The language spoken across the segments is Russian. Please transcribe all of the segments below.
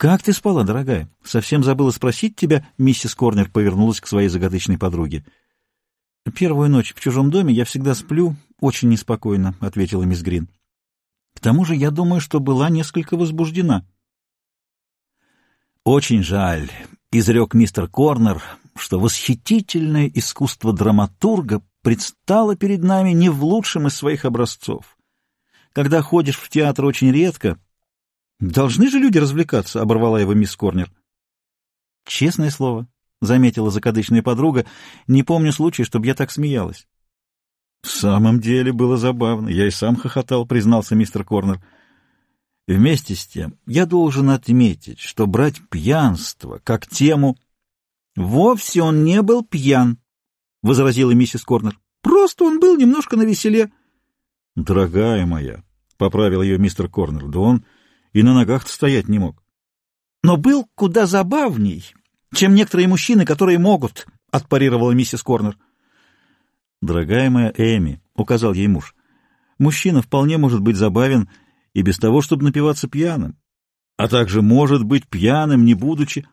«Как ты спала, дорогая? Совсем забыла спросить тебя?» Миссис Корнер повернулась к своей загадочной подруге. «Первую ночь в чужом доме я всегда сплю очень неспокойно», — ответила мисс Грин. «К тому же я думаю, что была несколько возбуждена». «Очень жаль», — изрек мистер Корнер, что восхитительное искусство драматурга предстало перед нами не в лучшем из своих образцов. Когда ходишь в театр очень редко, Должны же люди развлекаться, — оборвала его мисс Корнер. Честное слово, — заметила закадычная подруга, — не помню случая, чтобы я так смеялась. — В самом деле было забавно. Я и сам хохотал, — признался мистер Корнер. Вместе с тем, я должен отметить, что брать пьянство как тему... — Вовсе он не был пьян, — возразила миссис Корнер. — Просто он был немножко навеселе. — Дорогая моя, — поправил ее мистер Корнер, — да он и на ногах стоять не мог. Но был куда забавней, чем некоторые мужчины, которые могут, — отпарировала миссис Корнер. «Дорогая моя Эми», — указал ей муж, — «мужчина вполне может быть забавен и без того, чтобы напиваться пьяным, а также может быть пьяным, не будучи...»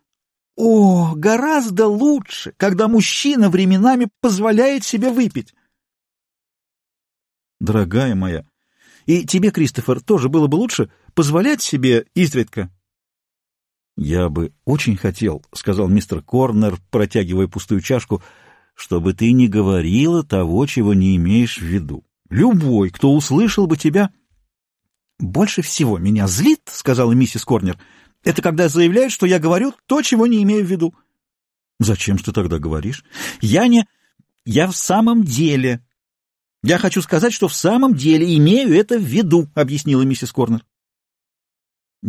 «О, гораздо лучше, когда мужчина временами позволяет себе выпить!» «Дорогая моя, и тебе, Кристофер, тоже было бы лучше позволять себе изредка. — Я бы очень хотел, — сказал мистер Корнер, протягивая пустую чашку, — чтобы ты не говорила того, чего не имеешь в виду. Любой, кто услышал бы тебя... — Больше всего меня злит, — сказала миссис Корнер, — это когда заявляют, что я говорю то, чего не имею в виду. — Зачем ты тогда говоришь? — Я не... Я в самом деле... Я хочу сказать, что в самом деле имею это в виду, — объяснила миссис Корнер.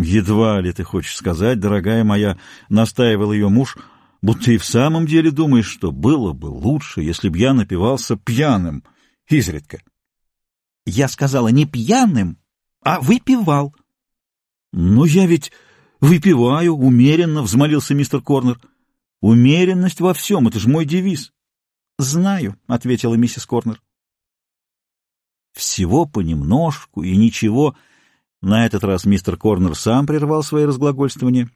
«Едва ли ты хочешь сказать, дорогая моя», — настаивал ее муж, — «будто и в самом деле думаешь, что было бы лучше, если б я напивался пьяным, изредка». «Я сказала не пьяным, а выпивал». «Но я ведь выпиваю умеренно», — взмолился мистер Корнер. «Умеренность во всем — это же мой девиз». «Знаю», — ответила миссис Корнер. «Всего понемножку и ничего», — на этот раз мистер Корнер сам прервал свои разглагольствования.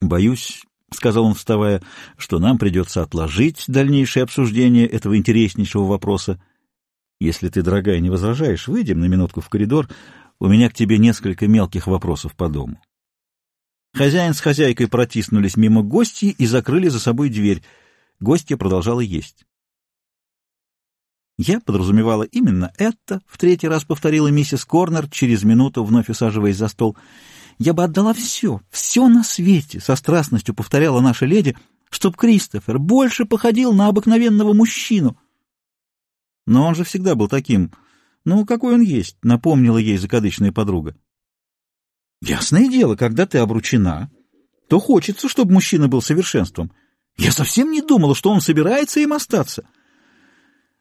«Боюсь», — сказал он, вставая, — «что нам придется отложить дальнейшее обсуждение этого интереснейшего вопроса. Если ты, дорогая, не возражаешь, выйдем на минутку в коридор. У меня к тебе несколько мелких вопросов по дому». Хозяин с хозяйкой протиснулись мимо гостей и закрыли за собой дверь. Гостья продолжала есть. Я подразумевала именно это, — в третий раз повторила миссис Корнер, через минуту вновь усаживаясь за стол. Я бы отдала все, все на свете, — со страстностью повторяла наша леди, — чтоб Кристофер больше походил на обыкновенного мужчину. Но он же всегда был таким. Ну, какой он есть, — напомнила ей закадычная подруга. Ясное дело, когда ты обручена, то хочется, чтобы мужчина был совершенством. Я совсем не думала, что он собирается им остаться. —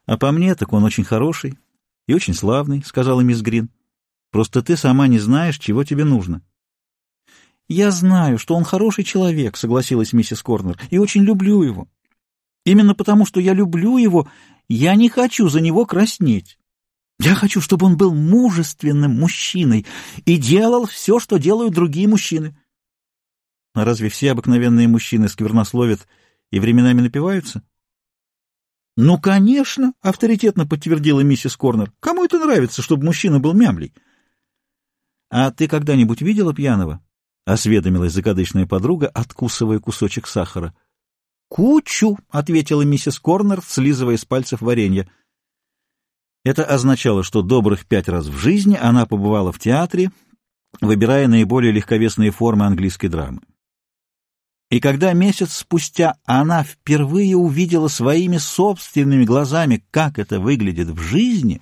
а по мне, так он очень хороший и очень славный, — сказала мисс Грин. Просто ты сама не знаешь, чего тебе нужно. — Я знаю, что он хороший человек, — согласилась миссис Корнер, — и очень люблю его. Именно потому, что я люблю его, я не хочу за него краснеть. Я хочу, чтобы он был мужественным мужчиной и делал все, что делают другие мужчины. А разве все обыкновенные мужчины сквернословят и временами напиваются? «Ну, конечно!» — авторитетно подтвердила миссис Корнер. «Кому это нравится, чтобы мужчина был мямлей?» «А ты когда-нибудь видела пьяного?» — осведомилась закадычная подруга, откусывая кусочек сахара. «Кучу!» — ответила миссис Корнер, слизывая с пальцев варенье. Это означало, что добрых пять раз в жизни она побывала в театре, выбирая наиболее легковесные формы английской драмы. И когда месяц спустя она впервые увидела своими собственными глазами, как это выглядит в жизни,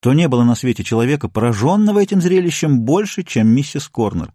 то не было на свете человека, пораженного этим зрелищем больше, чем миссис Корнер.